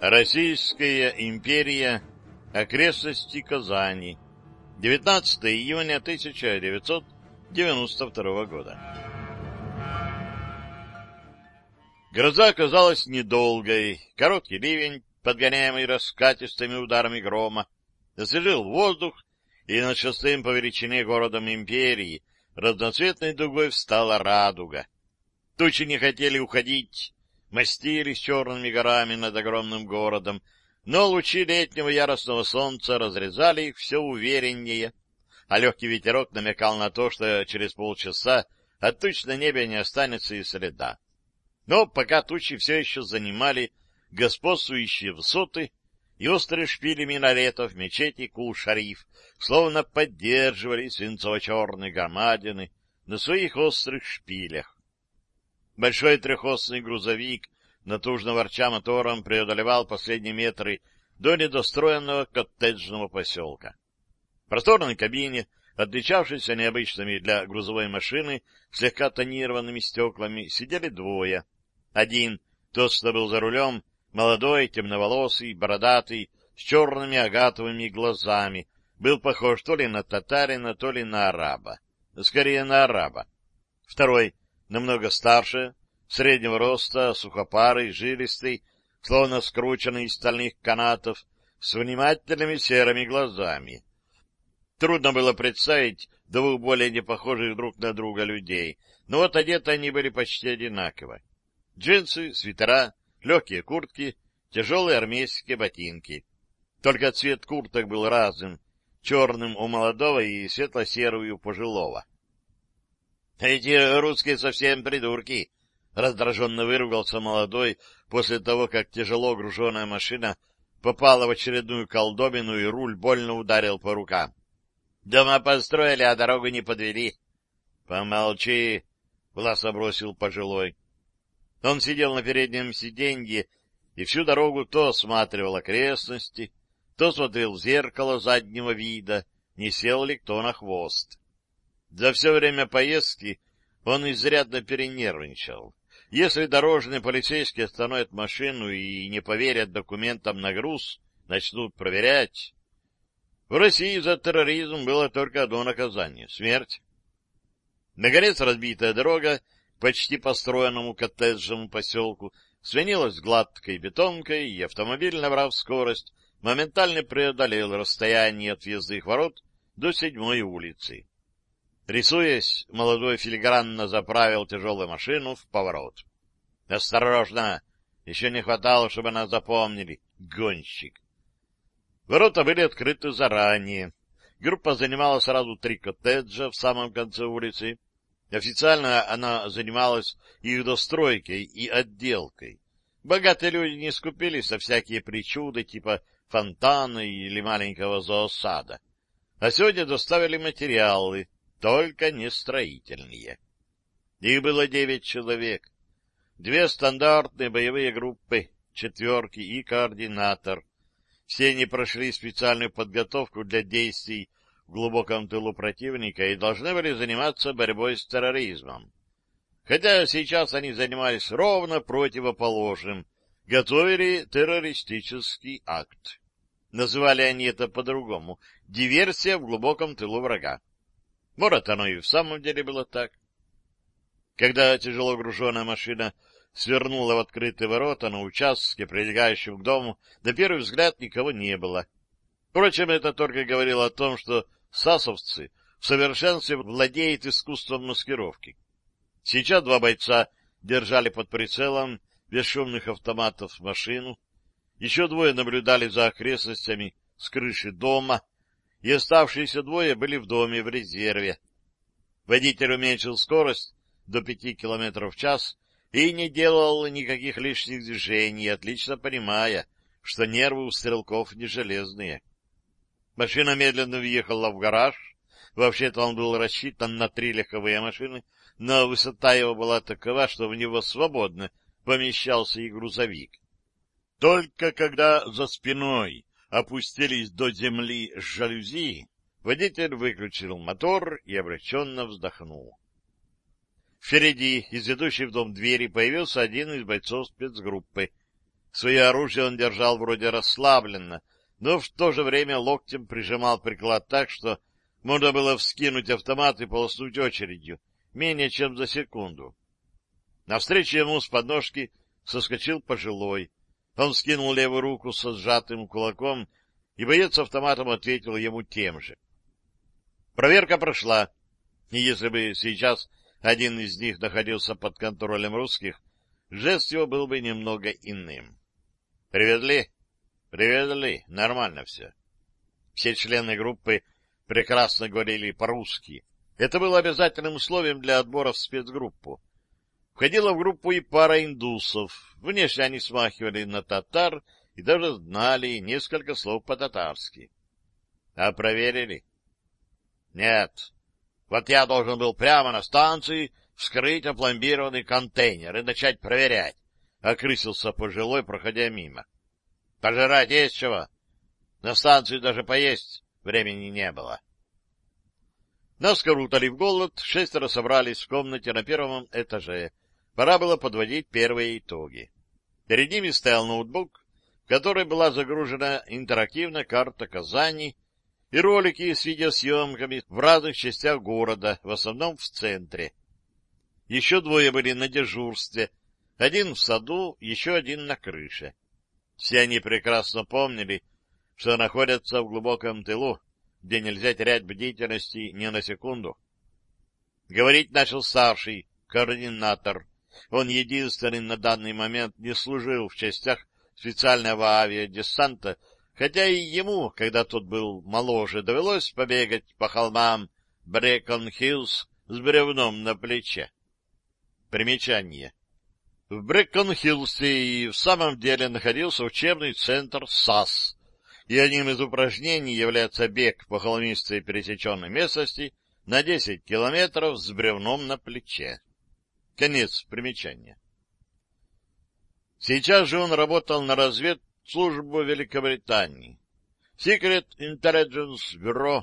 Российская империя. Окрестности Казани. 19 июня 1992 года. Гроза оказалась недолгой. Короткий ливень, подгоняемый раскатистыми ударами грома, освежил воздух, и над шестым по величине городом империи разноцветной дугой встала радуга. Тучи не хотели уходить, мастились черными горами над огромным городом, но лучи летнего яростного солнца разрезали их все увереннее, а легкий ветерок намекал на то, что через полчаса от туч на небе не останется и следа. Но пока тучи все еще занимали господствующие высоты, и острые шпили минаретов мечети Кул-Шариф словно поддерживали свинцово-черные громадины на своих острых шпилях. Большой трехосный грузовик, натужно ворча мотором, преодолевал последние метры до недостроенного коттеджного поселка. В просторной кабине, отличавшейся необычными для грузовой машины слегка тонированными стеклами, сидели двое. Один, тот, что был за рулем, молодой, темноволосый, бородатый, с черными агатовыми глазами, был похож то ли на татарина, то ли на араба. Скорее, на араба. Второй — намного старше, среднего роста, сухопарый, жилистый, словно скрученный из стальных канатов, с внимательными серыми глазами. Трудно было представить двух более непохожих друг на друга людей, но вот одеты они были почти одинаково. Джинсы, свитера, легкие куртки, тяжелые армейские ботинки. Только цвет курток был разным, черным у молодого и светло-серый у пожилого. Эти русские совсем придурки! — раздраженно выругался молодой после того, как тяжело груженная машина попала в очередную колдобину, и руль больно ударил по рукам. — Дома построили, а дорогу не подвели. — Помолчи! — властно бросил пожилой. Он сидел на переднем сиденье и всю дорогу то осматривал окрестности, то смотрел в зеркало заднего вида, не сел ли кто на хвост. За все время поездки он изрядно перенервничал. Если дорожные полицейские остановят машину и не поверят документам на груз, начнут проверять. В России за терроризм было только одно наказание — смерть. Наконец разбитая дорога почти построенному коттеджному поселку сменилась гладкой бетонкой, и автомобиль, набрав скорость, моментально преодолел расстояние от въездных ворот до седьмой улицы. Рисуясь, молодой филигранно заправил тяжелую машину в поворот. — Осторожно! Еще не хватало, чтобы нас запомнили. Гонщик! Ворота были открыты заранее. Группа занимала сразу три коттеджа в самом конце улицы. Официально она занималась их достройкой и отделкой. Богатые люди не скупились со всякие причуды типа фонтана или маленького зоосада. А сегодня доставили материалы, только не строительные. Их было девять человек. Две стандартные боевые группы, четверки и координатор. Все они прошли специальную подготовку для действий в глубоком тылу противника и должны были заниматься борьбой с терроризмом. Хотя сейчас они занимались ровно противоположным, готовили террористический акт. Называли они это по-другому — диверсия в глубоком тылу врага. Может, оно и в самом деле было так. Когда тяжело груженная машина свернула в открытые ворота на участке, прилегающем к дому, на первый взгляд никого не было. Впрочем, это только говорило о том, что сасовцы в совершенстве владеют искусством маскировки. Сейчас два бойца держали под прицелом бесшумных автоматов машину, еще двое наблюдали за окрестностями с крыши дома, и оставшиеся двое были в доме в резерве. Водитель уменьшил скорость до пяти километров в час и не делал никаких лишних движений, отлично понимая, что нервы у стрелков не железные. Машина медленно въехала в гараж. Вообще-то он был рассчитан на три легковые машины, но высота его была такова, что в него свободно помещался и грузовик. Только когда за спиной опустились до земли жалюзи, водитель выключил мотор и обреченно вздохнул. Впереди, из ведущей в дом двери, появился один из бойцов спецгруппы. Свое оружие он держал вроде расслабленно, но в то же время локтем прижимал приклад так, что можно было вскинуть автомат и полоснуть очередью, менее чем за секунду. Навстречу ему с подножки соскочил пожилой. Он скинул левую руку со сжатым кулаком, и боец автоматом ответил ему тем же. Проверка прошла, и если бы сейчас один из них находился под контролем русских, жест его был бы немного иным. «Привезли?» «Привезли. Нормально все». Все члены группы прекрасно говорили по-русски. Это было обязательным условием для отбора в спецгруппу. Входила в группу и пара индусов. Внешне они смахивали на татар и даже знали несколько слов по-татарски. А проверили? Нет. Вот я должен был прямо на станции вскрыть опломбированный контейнер и начать проверять. Окрысился пожилой, проходя мимо. Пожирать есть чего? На станции даже поесть времени не было. Наскоро утолив голод, шестеро собрались в комнате на первом этаже. Пора было подводить первые итоги. Перед ними стоял ноутбук, в которой была загружена интерактивная карта Казани и ролики с видеосъемками в разных частях города, в основном в центре. Еще двое были на дежурстве, один в саду, еще один на крыше. Все они прекрасно помнили, что находятся в глубоком тылу, где нельзя терять бдительности ни на секунду. Говорить начал старший, координатор. Он единственный на данный момент не служил в частях специального авиадесанта, хотя и ему, когда тот был моложе, довелось побегать по холмам Брекон-Хиллз с бревном на плече. Примечание. В Брекон-Хиллсе и в самом деле находился учебный центр САС, и одним из упражнений является бег по холмистой пересеченной местности на 10 километров с бревном на плече. Конец примечания. Сейчас же он работал на разведслужбу Великобритании. Secret Intelligence Bureau,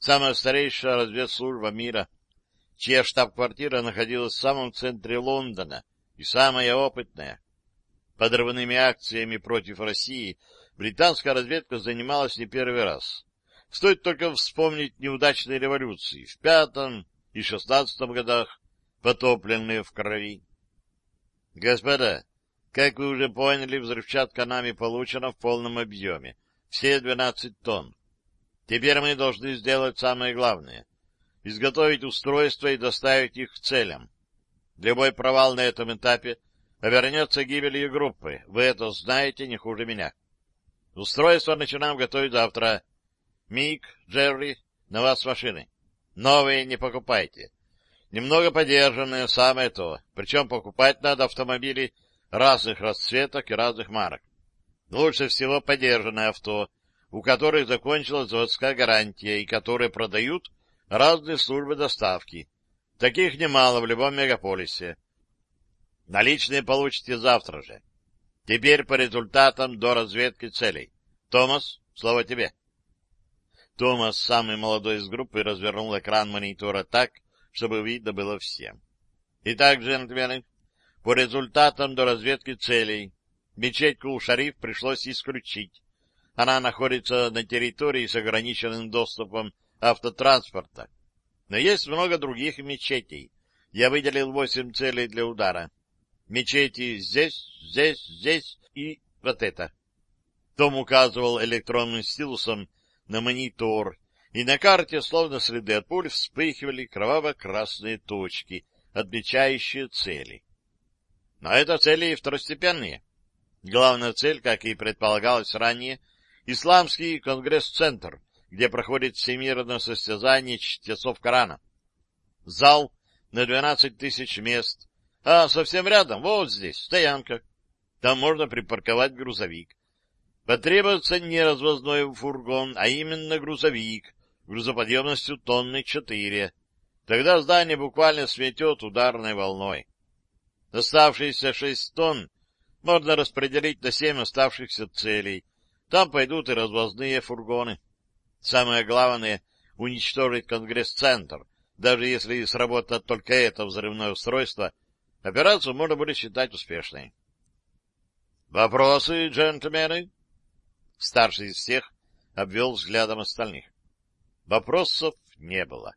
самая старейшая разведслужба мира, чья штаб-квартира находилась в самом центре Лондона и самая опытная. Подрывными акциями против России британская разведка занималась не первый раз. Стоит только вспомнить неудачные революции в пятом и шестнадцатом годах, потопленные в крови. Господа, как вы уже поняли, взрывчатка нами получена в полном объеме, все 12 тонн. Теперь мы должны сделать самое главное — изготовить устройства и доставить их к целям. Любой провал на этом этапе обернется гибелью группы. Вы это знаете не хуже меня. Устройство начинаем готовить завтра. Мик, Джерри, на вас машины. Новые не покупайте. Немного подержанные, самое то. Причем покупать надо автомобили разных расцветок и разных марок. Лучше всего подержанное авто, у которых закончилась заводская гарантия и которые продают разные службы доставки. Таких немало в любом мегаполисе. Наличные получите завтра же. Теперь по результатам до разведки целей. Томас, слово тебе. Томас, самый молодой из группы, развернул экран монитора так, чтобы видно было всем. Итак, джентльмены, по результатам до разведки целей, мечеть Кул-Шариф пришлось исключить. Она находится на территории с ограниченным доступом автотранспорта. Но есть много других мечетей. Я выделил восемь целей для удара. Мечети здесь, здесь, здесь и вот это. Том указывал электронным стилусом на монитор, и на карте, словно следы от пуль, вспыхивали кроваво-красные точки, отмечающие цели. Но это цели второстепенные. Главная цель, как и предполагалось ранее, Исламский конгресс-центр, где проходит всемирное состязание чтецов Корана. Зал на 12 тысяч мест, а совсем рядом, вот здесь, стоянка. Там можно припарковать грузовик. Потребуется не развозной фургон, а именно грузовик, грузоподъемностью тонны четыре. Тогда здание буквально сметет ударной волной. Оставшиеся шесть тонн можно распределить на семь оставшихся целей. Там пойдут и развозные фургоны. Самое главное — уничтожить Конгресс-центр. Даже если сработает только это взрывное устройство, операцию можно будет считать успешной. Вопросы, джентльмены? Старший из всех обвел взглядом остальных. Вопросов не было.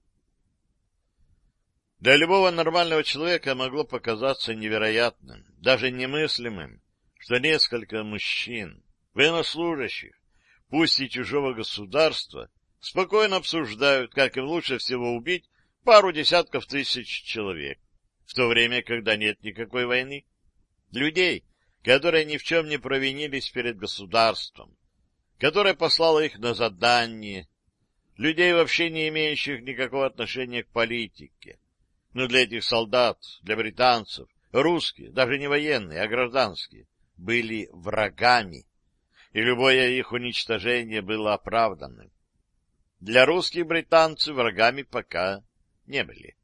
Для любого нормального человека могло показаться невероятным, даже немыслимым, что несколько мужчин, военнослужащих, пусть и чужого государства, спокойно обсуждают, как им лучше всего убить пару десятков тысяч человек, в то время, когда нет никакой войны. Людей, которые ни в чем не провинились перед государством, которое послало их на задание, людей, вообще не имеющих никакого отношения к политике. Но для этих солдат, для британцев, русские, даже не военные, а гражданские, были врагами, и любое их уничтожение было оправданным. Для русских британцы врагами пока не были.